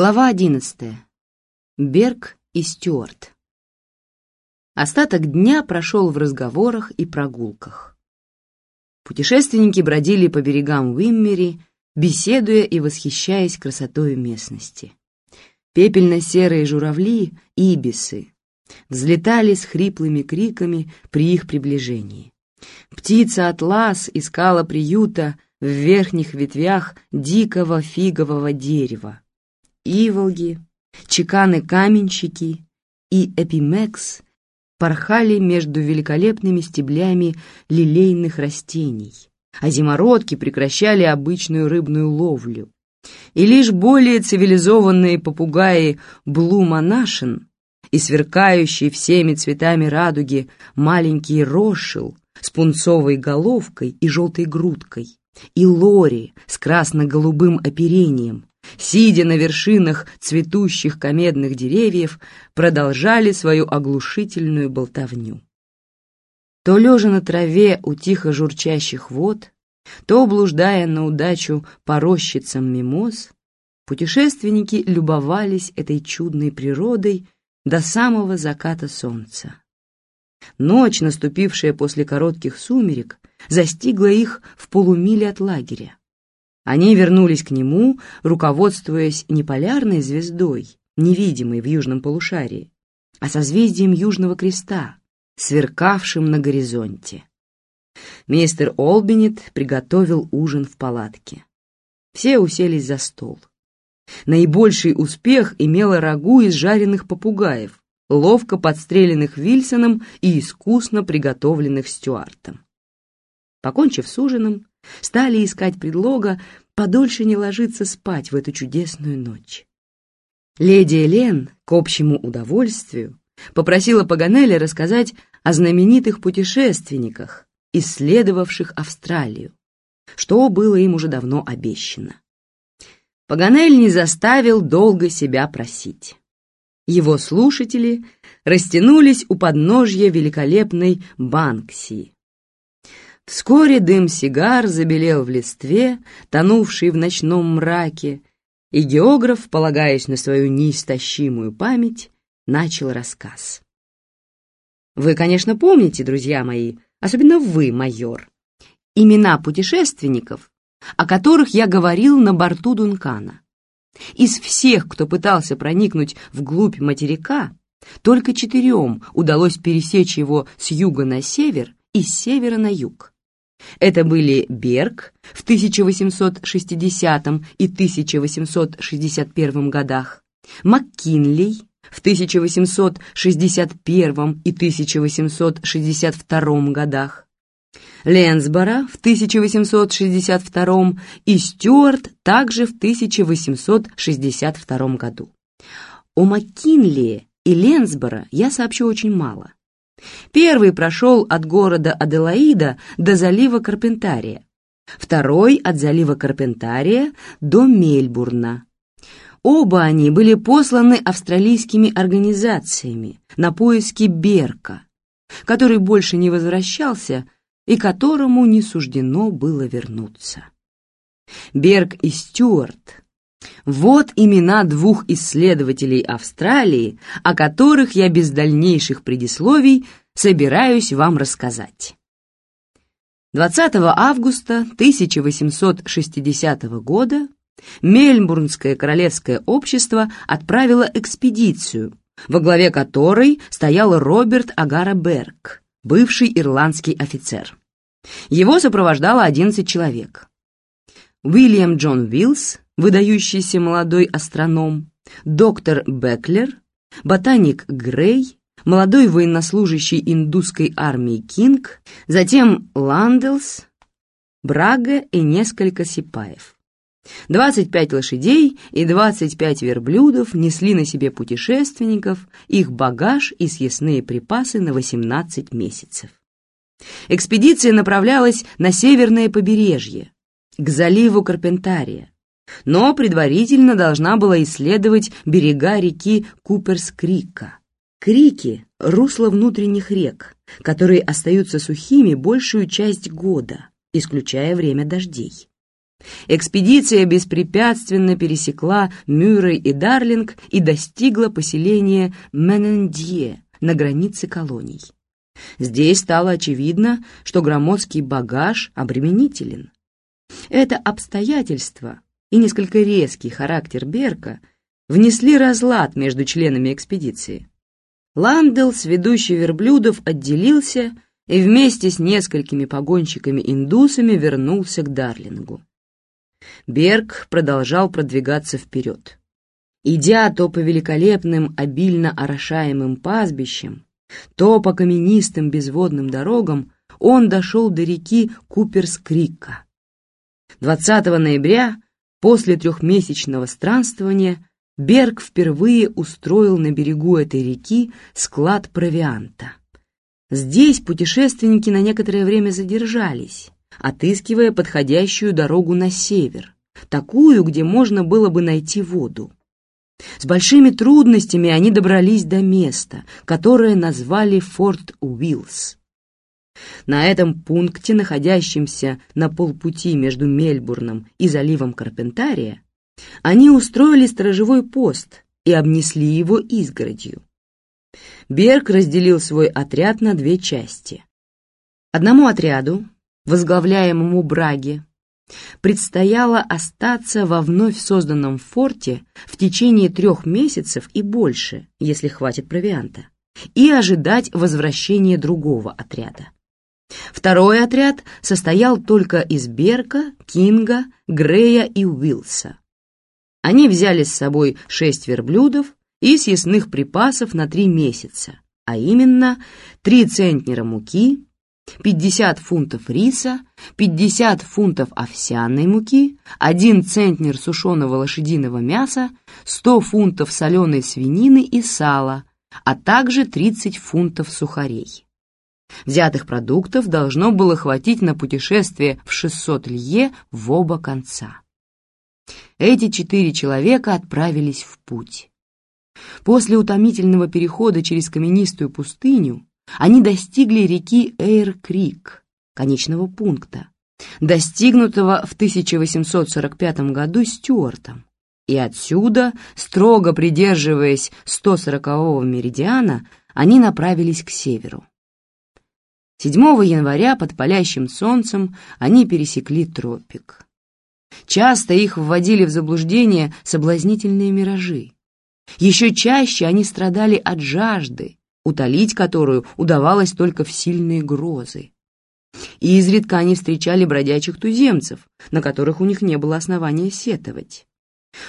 Глава одиннадцатая. Берг и Стюарт. Остаток дня прошел в разговорах и прогулках. Путешественники бродили по берегам Уиммери, беседуя и восхищаясь красотой местности. Пепельно-серые журавли, ибисы, взлетали с хриплыми криками при их приближении. Птица-атлас искала приюта в верхних ветвях дикого фигового дерева, иволги, чеканы-каменщики и эпимекс порхали между великолепными стеблями лилейных растений, а зимородки прекращали обычную рыбную ловлю. И лишь более цивилизованные попугаи Блуманашин и сверкающий всеми цветами радуги маленький рошил с пунцовой головкой и желтой грудкой, и лори с красно-голубым оперением, сидя на вершинах цветущих комедных деревьев, продолжали свою оглушительную болтовню. То лежа на траве у тихо журчащих вод, то блуждая на удачу по рощицам мимоз, путешественники любовались этой чудной природой до самого заката солнца. Ночь, наступившая после коротких сумерек, застигла их в полумиле от лагеря. Они вернулись к нему, руководствуясь не полярной звездой, невидимой в южном полушарии, а созвездием Южного Креста, сверкавшим на горизонте. Мистер Олбинет приготовил ужин в палатке. Все уселись за стол. Наибольший успех имело рагу из жареных попугаев, ловко подстреленных Вильсоном и искусно приготовленных Стюартом. Покончив с ужином, стали искать предлога подольше не ложиться спать в эту чудесную ночь. Леди Элен, к общему удовольствию, попросила Паганеля рассказать о знаменитых путешественниках, исследовавших Австралию, что было им уже давно обещано. Паганель не заставил долго себя просить. Его слушатели растянулись у подножья великолепной Банксии, Вскоре дым сигар забелел в листве, тонувший в ночном мраке, и географ, полагаясь на свою неистощимую память, начал рассказ. Вы, конечно, помните, друзья мои, особенно вы, майор, имена путешественников, о которых я говорил на борту Дункана. Из всех, кто пытался проникнуть вглубь материка, только четырем удалось пересечь его с юга на север и с севера на юг. Это были Берг в 1860 и 1861 годах, МакКинлей в 1861 и 1862 годах, Ленсбора в 1862 и Стюарт также в 1862 году. О МакКинлее и Ленсбора я сообщу очень мало. Первый прошел от города Аделаида до залива Карпентария, второй от залива Карпентария до Мельбурна. Оба они были посланы австралийскими организациями на поиски Берка, который больше не возвращался и которому не суждено было вернуться. Берг и Стюарт вот имена двух исследователей Австралии, о которых я без дальнейших предисловий собираюсь вам рассказать. 20 августа 1860 года Мельбурнское королевское общество отправило экспедицию, во главе которой стоял Роберт О'Хара Берк, бывший ирландский офицер. Его сопровождало 11 человек. Уильям Джон Виллс, выдающийся молодой астроном, доктор Беклер, ботаник Грей, молодой военнослужащий индусской армии Кинг, затем Ланделс, Брага и несколько сипаев. 25 лошадей и 25 верблюдов несли на себе путешественников, их багаж и съестные припасы на 18 месяцев. Экспедиция направлялась на северное побережье, к заливу Карпентария, но предварительно должна была исследовать берега реки Куперс-Крика. Крики — русло внутренних рек, которые остаются сухими большую часть года, исключая время дождей. экспедиция беспрепятственно пересекла Мюррей и Дарлинг и достигла поселения Менендье на границе колоний. Здесь стало очевидно, что громоздкий багаж обременителен. Это обстоятельство и несколько резкий характер Берка внесли разлад между членами экспедиции. Ландел с ведущей верблюдов отделился и вместе с несколькими погонщиками-индусами вернулся к Дарлингу. Берг продолжал продвигаться вперед. Идя то по великолепным, обильно орошаемым пастбищам, то по каменистым безводным дорогам, он дошел до реки Куперскрика. 20 ноября, после трехмесячного странствования, Берг впервые устроил на берегу этой реки склад провианта. Здесь путешественники на некоторое время задержались, отыскивая подходящую дорогу на север, такую, где можно было бы найти воду. С большими трудностями они добрались до места, которое назвали Форт Уиллс. На этом пункте, находящемся на полпути между Мельбурном и заливом Карпентария, они устроили сторожевой пост и обнесли его изгородью. Берг разделил свой отряд на две части. Одному отряду, возглавляемому Браге, предстояло остаться во вновь созданном форте в течение трех месяцев и больше, если хватит провианта, и ожидать возвращения другого отряда. Второй отряд состоял только из Берка, Кинга, Грея и Уилса. Они взяли с собой шесть верблюдов и съестных припасов на три месяца, а именно три центнера муки, 50 фунтов риса, 50 фунтов овсяной муки, 1 центнер сушеного лошадиного мяса, 100 фунтов соленой свинины и сала, а также 30 фунтов сухарей. Взятых продуктов должно было хватить на путешествие в 600 лье в оба конца. Эти четыре человека отправились в путь. После утомительного перехода через каменистую пустыню они достигли реки Эйр-Крик, конечного пункта, достигнутого в 1845 году Стюартом, и отсюда, строго придерживаясь 140-го меридиана, они направились к северу. 7 января под палящим солнцем они пересекли тропик. Часто их вводили в заблуждение соблазнительные миражи. Еще чаще они страдали от жажды, утолить которую удавалось только в сильные грозы. И изредка они встречали бродячих туземцев, на которых у них не было основания сетовать.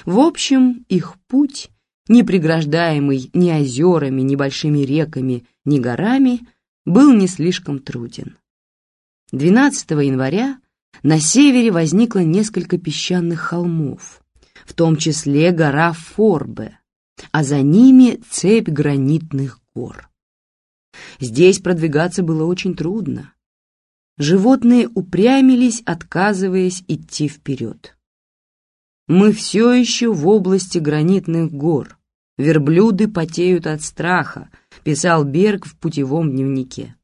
В общем, их путь, не преграждаемый ни озерами, ни большими реками, ни горами, был не слишком труден. 12 января на севере возникло несколько песчаных холмов, в том числе гора Форбе, а за ними цепь гранитных гор. Здесь продвигаться было очень трудно. Животные упрямились, отказываясь идти вперед. Мы все еще в области гранитных гор. Верблюды потеют от страха, писал Берг в путевом дневнике.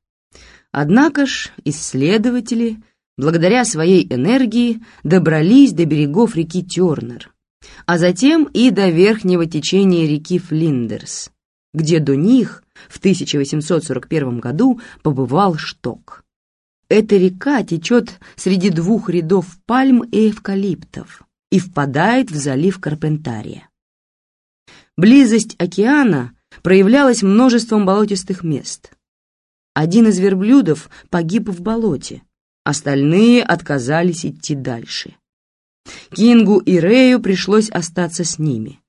Однако ж исследователи, благодаря своей энергии, добрались до берегов реки Тернер, а затем и до верхнего течения реки Флиндерс, где до них в 1841 году побывал Шток. Эта река течет среди двух рядов пальм и эвкалиптов и впадает в залив Карпентария. Близость океана проявлялась множеством болотистых мест. Один из верблюдов погиб в болоте, остальные отказались идти дальше. Кингу и Рею пришлось остаться с ними.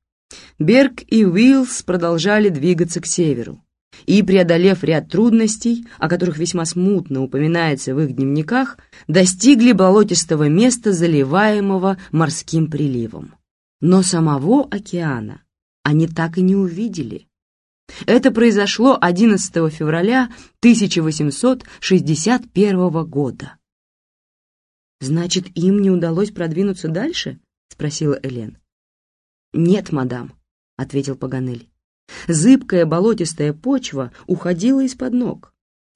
Берг и Уиллс продолжали двигаться к северу и, преодолев ряд трудностей, о которых весьма смутно упоминается в их дневниках, достигли болотистого места, заливаемого морским приливом. Но самого океана они так и не увидели. Это произошло 11 февраля 1861 года. «Значит, им не удалось продвинуться дальше?» — спросила Элен. «Нет, мадам», — ответил Паганель. Зыбкая болотистая почва уходила из-под ног,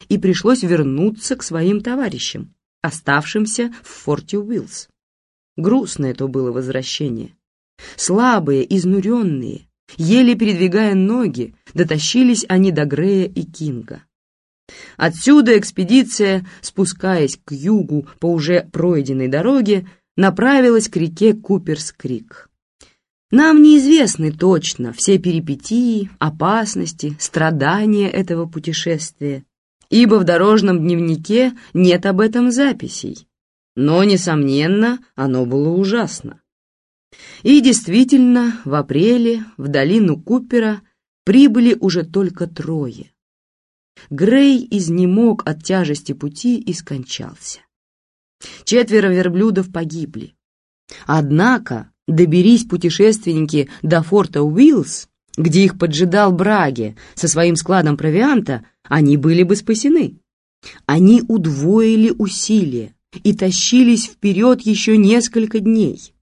и пришлось вернуться к своим товарищам, оставшимся в форте Уиллс. Грустное то было возвращение. Слабые, изнуренные, еле передвигая ноги, дотащились они до Грея и Кинга. Отсюда экспедиция, спускаясь к югу по уже пройденной дороге, направилась к реке Куперс-Крик. Нам неизвестны точно все перипетии, опасности, страдания этого путешествия, ибо в дорожном дневнике нет об этом записей. Но, несомненно, оно было ужасно. И действительно, в апреле в долину Купера прибыли уже только трое. Грей изнемог от тяжести пути и скончался. Четверо верблюдов погибли. Однако, доберись путешественники до форта Уиллс, где их поджидал Браге со своим складом провианта, они были бы спасены. Они удвоили усилия и тащились вперед еще несколько дней.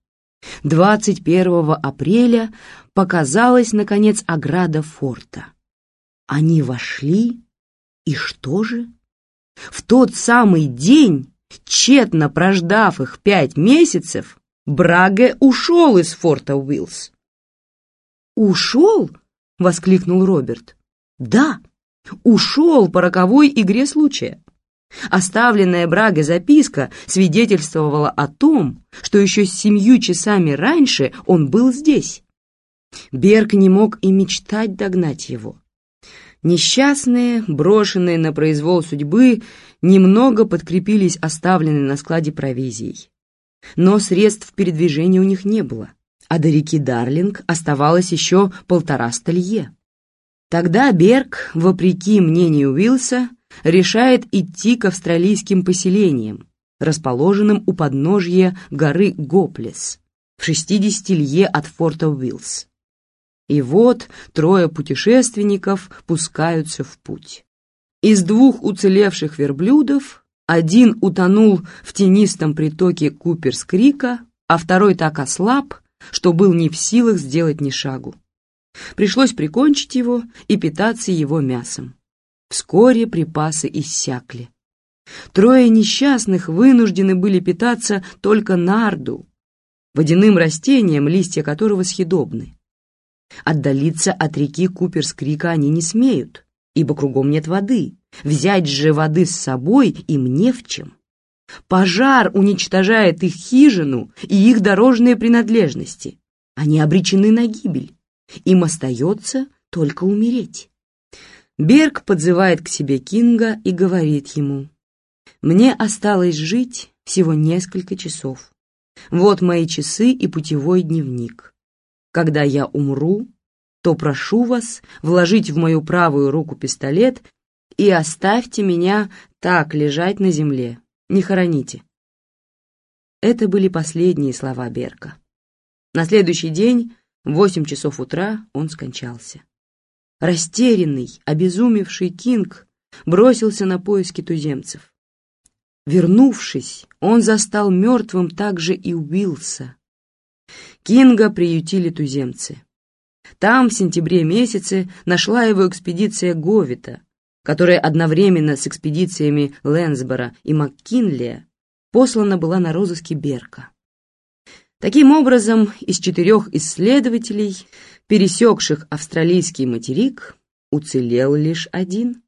21 апреля показалась, наконец, ограда форта. Они вошли, и что же? В тот самый день, тщетно прождав их пять месяцев, Браге ушел из форта Уиллс. «Ушел?» — воскликнул Роберт. «Да, ушел по роковой игре случая. Оставленная Браге записка свидетельствовала о том, что еще с семью часами раньше он был здесь. Берг не мог и мечтать догнать его. Несчастные, брошенные на произвол судьбы, немного подкрепились оставленной на складе провизией. Но средств передвижения у них не было, а до реки Дарлинг оставалось еще полтора столье. Тогда Берг, вопреки мнению Уилса, решает идти к австралийским поселениям, расположенным у подножья горы Гоплес, в 60 лье от форта Уиллс. И вот трое путешественников пускаются в путь. Из двух уцелевших верблюдов один утонул в тенистом притоке Куперс-Крика, а второй так ослаб, что был не в силах сделать ни шагу. Пришлось прикончить его и питаться его мясом. Вскоре припасы иссякли. Трое несчастных вынуждены были питаться только нарду, водяным растением, листья которого съедобны. Отдалиться от реки Куперс-Крика они не смеют, ибо кругом нет воды. Взять же воды с собой им не в чем. Пожар уничтожает их хижину и их дорожные принадлежности. Они обречены на гибель. Им остается только умереть. Берг подзывает к себе Кинга и говорит ему, «Мне осталось жить всего несколько часов. Вот мои часы и путевой дневник. Когда я умру, то прошу вас вложить в мою правую руку пистолет и оставьте меня так лежать на земле, не хороните». Это были последние слова Берка. На следующий день, в восемь часов утра, он скончался. Растерянный, обезумевший Кинг бросился на поиски туземцев. Вернувшись, он застал мертвым также и Уилса. Кинга приютили туземцы. Там в сентябре месяце нашла его экспедиция Говита, которая одновременно с экспедициями Лэнсбора и МакКинлия послана была на розыски Берка. Таким образом, из четырех исследователей пересекших австралийский материк, уцелел лишь один.